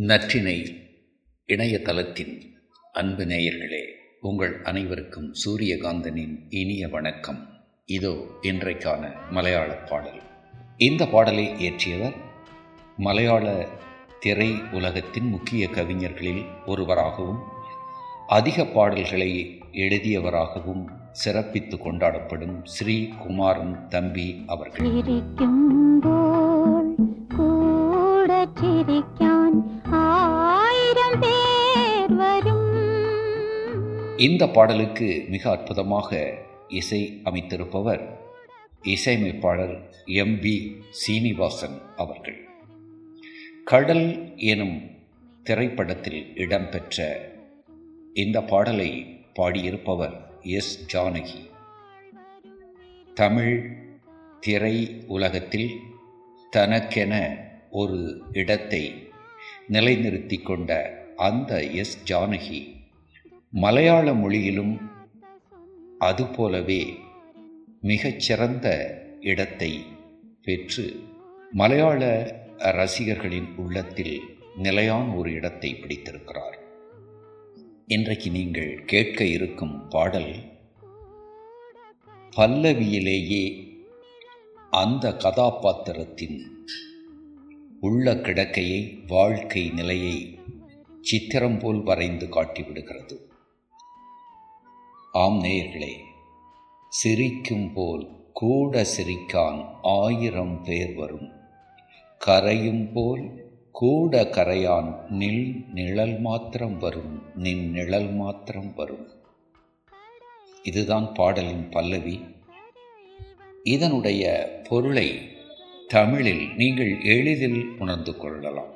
நற்றினை இணையதளத்தின் அன்பு நேயர்களே உங்கள் அனைவருக்கும் சூரியகாந்தனின் இனிய வணக்கம். இதோ இன்றைக்கான மலையாள பாடல். இந்த பாடலை இயற்றியவர் மலையாள திரை உலகத்தின் முக்கிய கவிஞர்களில் ஒருவராகவும் அதிக பாடல்களை எழுதியவராகவும் சிறப்பித்து கொண்டாடப்படும் ஸ்ரீ குமாரன் தம்பி அவர்கள். இந்த பாடலுக்கு மிக அற்புதமாக இசை அமைத்திருப்பவர் இசையமைப்பாளர் எம் பி சீனிவாசன் அவர்கள். கடல் எனும் திரைப்படத்தில் இடம்பெற்ற இந்த பாடலை பாடியிருப்பவர் எஸ் ஜானகி. தமிழ் திரை உலகத்தில் தனக்கென ஒரு இடத்தை நிலைநிறுத்தி கொண்ட அந்த எஸ் ஜானகி மலையாள மொழியிலும் அதுபோலவே மிகச்சிறந்த இடத்தை பெற்று மலையாள ரசிகர்களின் உள்ளத்தில் நிலையான ஒரு இடத்தை பிடித்திருக்கிறார். இன்றைக்கு நீங்கள் கேட்க இருக்கும் பாடல் பல்லவியிலேயே அந்த கதாபாத்திரத்தின் உள்ள கிடக்கையை வாழ்க்கை நிலையை சித்திரம் போல் வரைந்து காட்டிவிடுகிறது. ஆம் நேயர்களே சிரிக்கும் போல் கூட சிரிக்கான் ஆயிரம் பேர் வரும். கரையும் போல் கூட கரையான் நில் நிழல் மாத்திரம் வரும் நின் நிழல் மாத்திரம் வரும். இதுதான் பாடலின் பல்லவி. இதனுடைய பொருளை தமிழில் நீங்கள் எளிதில் உணர்ந்து கொள்ளலாம்.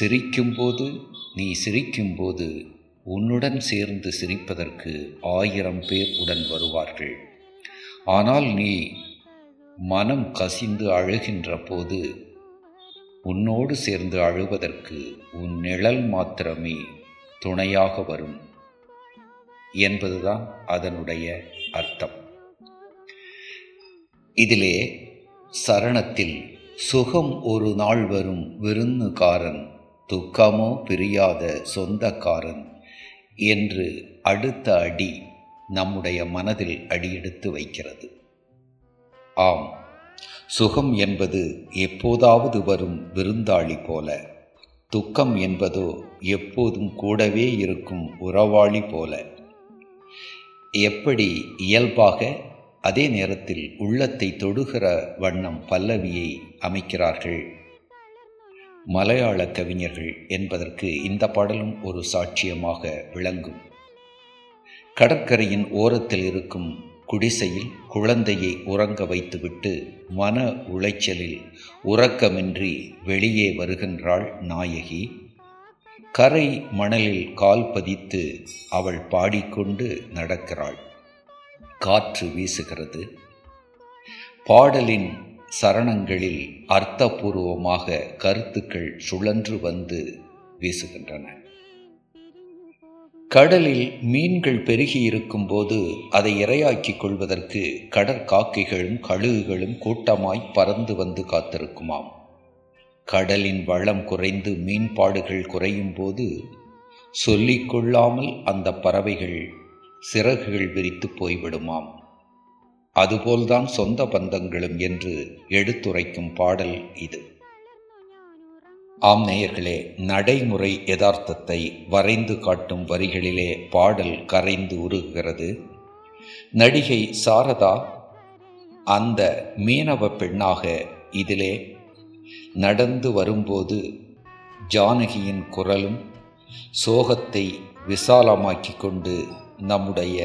சிரிக்கும்போது நீ சிரிக்கும்போது உன்னுடன் சேர்ந்து சிரிப்பதற்கு ஆயிரம் பேர் உடன் வருவார்கள். ஆனால் நீ மனம் கசிந்து அழுகின்ற போது உன்னோடு சேர்ந்து அழுவதற்கு உன் நிழல் மாத்திரமே துணையாக வரும் என்பதுதான் அதனுடைய அர்த்தம். இதிலே சரணத்தில் சுகம் ஒரு நாள் வரும் விருந்துகாரன் துக்கமோ பிரியாத சொந்தக்காரன் என்று அடுத்த அடி நம்முடைய மனதில் அடியெடுத்து வைக்கிறது. ஆம் சுகம் என்பது எப்போதாவது வரும் விருந்தாளி போல துக்கம் என்பதோ எப்போதும் கூடவே இருக்கும் உறவாளி போல. எப்படி இயல்பாக அதே நேரத்தில் உள்ளத்தை தொடுகிற வண்ணம் பல்லவியை அமைக்கிறார்கள்? மலையாள கவிஞர்கள் என்பதற்கு இந்த பாடலும் ஒரு சாட்சியமாக விளங்கும். கடற்கரையின் ஓரத்தில் இருக்கும் குடிசையில் குழந்தையை உறங்க வைத்துவிட்டு மன உளைச்சலில் உறக்கமின்றி வெளியே வருகின்றாள் நாயகி. கரை மணலில் கால் பதித்து அவள் பாடிக்கொண்டு நடக்கிறாள். காற்று வீசுகிறது. பாடலின் சரணங்களில் அர்த்தபூர்வமாக கருத்துக்கள் சுழன்று வந்து வீசுகின்றன. கடலில் மீன்கள் பெருகி இருக்கும்போது அதை இரையாக்கிக் கொள்வதற்கு கடற்காக்கைகளும் கழுகுகளும் கூட்டமாய் பறந்து வந்து காத்திருக்குமாம். கடலின் வளம் குறைந்து மீன்பாடுகள் குறையும் போது சொல்லிக்கொள்ளாமல் அந்த பறவைகள் சிறகுகள் விரித்து போய்விடுமாம். அதுபோல்தான் சொந்த பந்தங்களும் என்று எடுத்துரைக்கும் பாடல் இது. ஆம் நேயர்களே நடைமுறை யதார்த்தத்தை வரைந்து காட்டும் வரிகளிலே பாடல் கரைந்து உருகுகிறது. நடிகை சாரதா அந்த மீனவ பெண்ணாக இதிலே நடந்து வரும்போது ஜானகியின் குரலும் சோகத்தை விசாலமாக்கி கொண்டு நம்முடைய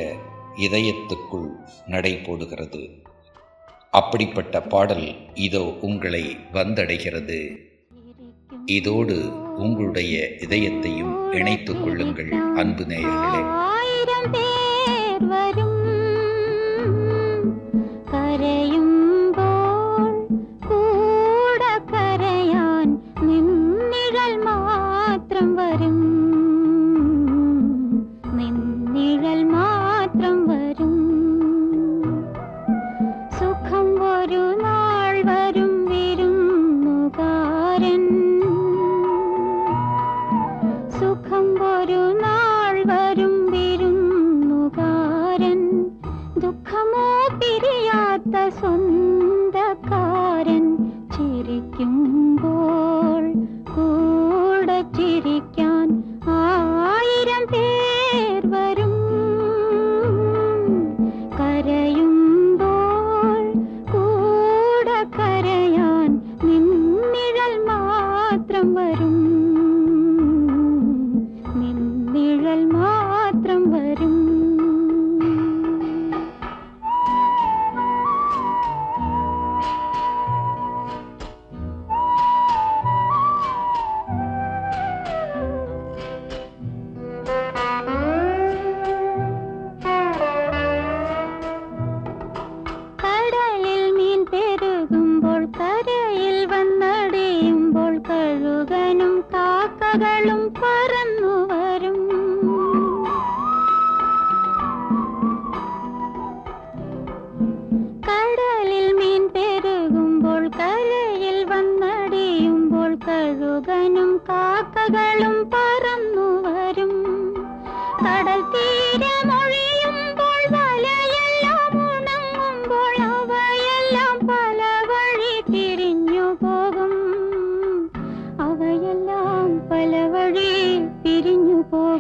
இதயத்துக்குள் நடை போடுகிறது. அப்படிப்பட்ட பாடல் இதோ உங்களை வந்தடைகிறது. இதோடு உங்களுடைய இதயத்தையும் இணைத்துக் கொள்ளுங்கள் அன்பு நேயர்களே. ஆயிரம் பேர் வரும் கரையும் 嗯。കാക്കകളും പറന്നു വരും. കടലിൽ മീൻ പെരുകുമ്പോൾ കരയിൽ വന്നടിയുമ്പോൾ കഴുകനും കാക്കകളും പറന്നു വരും. കടൽ തീരമൊഴിയുമ്പോൾ വലയെല്ലാം ഉണങ്ങുമ്പോൾ അവയെല്ലാം പല വഴി തിരിഞ്ഞു പോകും. പല വഴി പിരിഞ്ഞു പോകും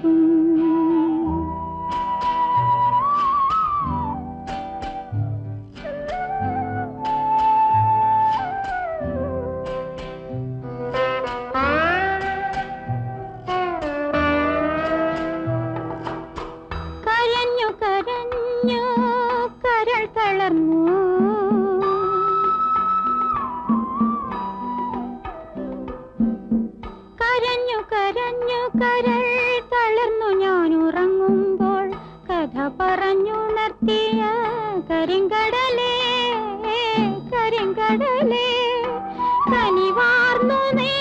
കരൾ തളർന്നു ഞാൻ ഉറങ്ങുമ്പോൾ കഥ പറഞ്ഞുണർത്തിയ കരിങ്കടലേ കരിങ്കടലേ കനിവാർന്നു നെയ്തന്ന